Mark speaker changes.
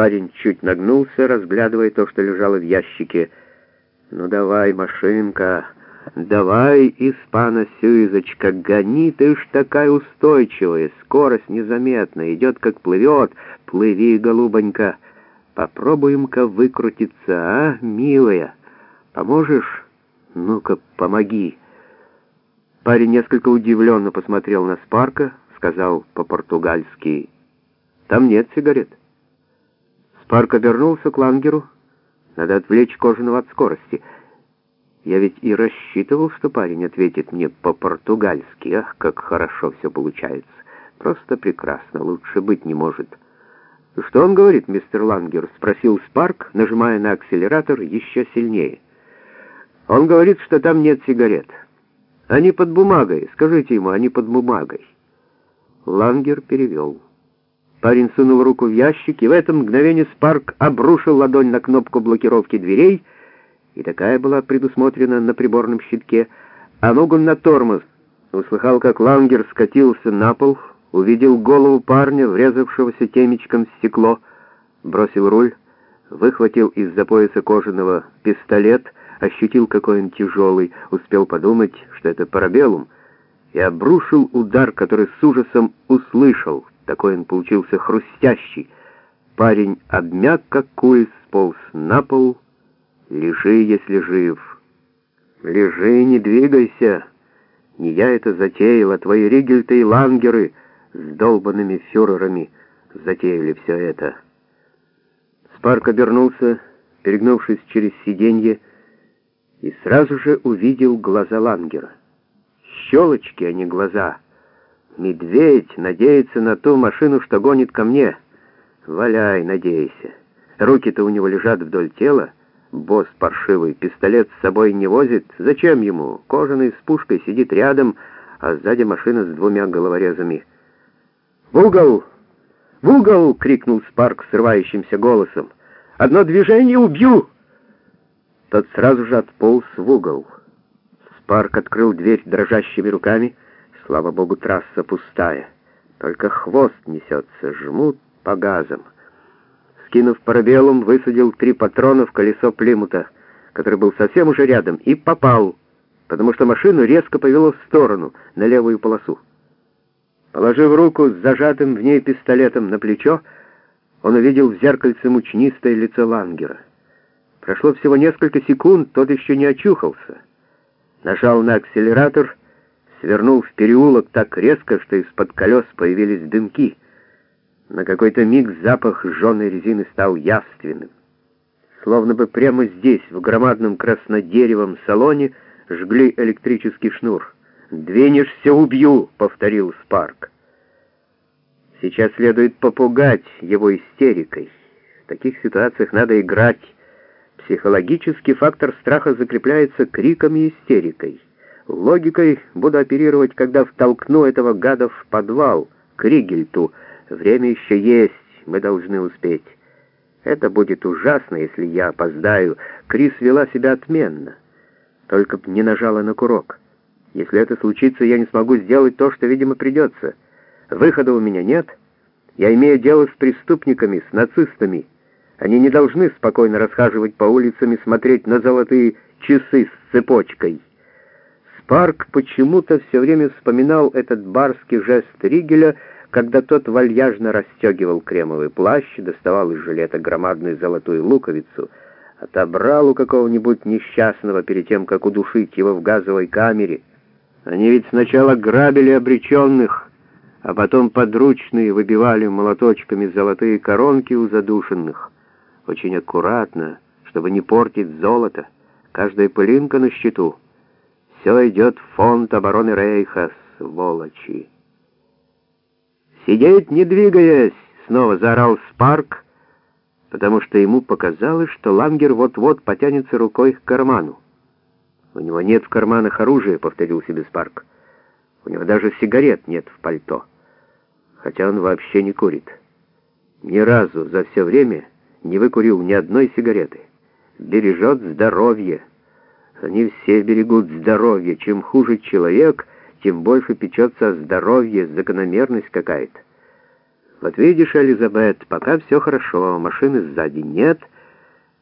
Speaker 1: Парень чуть нагнулся, разглядывая то, что лежало в ящике. «Ну давай, машинка, давай, испана Сюизочка, гони, ты ж такая устойчивая, скорость незаметна, идет как плывет, плыви, голубонька. Попробуем-ка выкрутиться, а, милая? Поможешь? Ну-ка, помоги». Парень несколько удивленно посмотрел на Спарка, сказал по-португальски, «Там нет сигарет». Спарк обернулся к Лангеру, надо отвлечь Кожаного от скорости. Я ведь и рассчитывал, что парень ответит мне по-португальски. Ах, как хорошо все получается. Просто прекрасно, лучше быть не может. «Что он говорит, мистер Лангер?» — спросил Спарк, нажимая на акселератор еще сильнее. «Он говорит, что там нет сигарет. Они под бумагой. Скажите ему, они под бумагой». Лангер перевел. Парень сунул руку в ящик, и в это мгновение Спарк обрушил ладонь на кнопку блокировки дверей, и такая была предусмотрена на приборном щитке, а ногу на тормоз. Услыхал, как Лангер скатился на пол, увидел голову парня, врезавшегося темечком в стекло, бросил руль, выхватил из-за пояса кожаного пистолет, ощутил, какой он тяжелый, успел подумать, что это парабеллум, и обрушил удар, который с ужасом услышал — такой он получился хрустящий. Парень обмяк, как куль, сполз на пол. Лежи, если жив. Лежи, не двигайся. Не я это затеял, а твои ригельты и лангеры с долбанными фюрерами затеяли все это. Спарк обернулся, перегнувшись через сиденье, и сразу же увидел глаза лангера. Щелочки, а не глаза — Медведь надеется на ту машину, что гонит ко мне. Валяй, надейся. Руки-то у него лежат вдоль тела. Босс паршивый, пистолет с собой не возит. Зачем ему? Кожаный с пушкой сидит рядом, а сзади машина с двумя головорезами. «В угол! В угол!» — крикнул Спарк срывающимся голосом. «Одно движение — убью!» Тот сразу же отполз в угол. Спарк открыл дверь дрожащими руками — Слава богу, трасса пустая. Только хвост несется, жмут по газам. Скинув парабеллум, высадил три патрона в колесо Плимута, который был совсем уже рядом, и попал, потому что машину резко повело в сторону, на левую полосу. Положив руку с зажатым в ней пистолетом на плечо, он увидел в зеркальце мучнистое лицо Лангера. Прошло всего несколько секунд, тот еще не очухался. Нажал на акселератор — свернул в переулок так резко, что из-под колес появились дымки. На какой-то миг запах жженой резины стал явственным. Словно бы прямо здесь, в громадном краснодеревом салоне, жгли электрический шнур. «Двинешься, убью!» — повторил Спарк. Сейчас следует попугать его истерикой. В таких ситуациях надо играть. Психологический фактор страха закрепляется криком и истерикой. Логикой буду оперировать, когда втолкну этого гада в подвал, к Ригельту. Время еще есть, мы должны успеть. Это будет ужасно, если я опоздаю. Крис вела себя отменно. Только б не нажала на курок. Если это случится, я не смогу сделать то, что, видимо, придется. Выхода у меня нет. Я имею дело с преступниками, с нацистами. Они не должны спокойно расхаживать по улицам и смотреть на золотые часы с цепочкой». Парк почему-то все время вспоминал этот барский жест Ригеля, когда тот вальяжно расстегивал кремовый плащ, доставал из жилета громадную золотую луковицу, отобрал у какого-нибудь несчастного перед тем, как удушить его в газовой камере. Они ведь сначала грабили обреченных, а потом подручные выбивали молоточками золотые коронки у задушенных. Очень аккуратно, чтобы не портить золото. Каждая пылинка на счету — все идет в фонд обороны Рейха, сволочи. «Сидеть, не двигаясь!» — снова заорал Спарк, потому что ему показалось, что Лангер вот-вот потянется рукой к карману. «У него нет в карманах оружия», — повторил себе Спарк. «У него даже сигарет нет в пальто, хотя он вообще не курит. Ни разу за все время не выкурил ни одной сигареты. Бережет здоровье». Они все берегут здоровье. Чем хуже человек, тем больше печется о здоровье, закономерность какая-то. Вот видишь, Элизабет, пока все хорошо, машины сзади нет,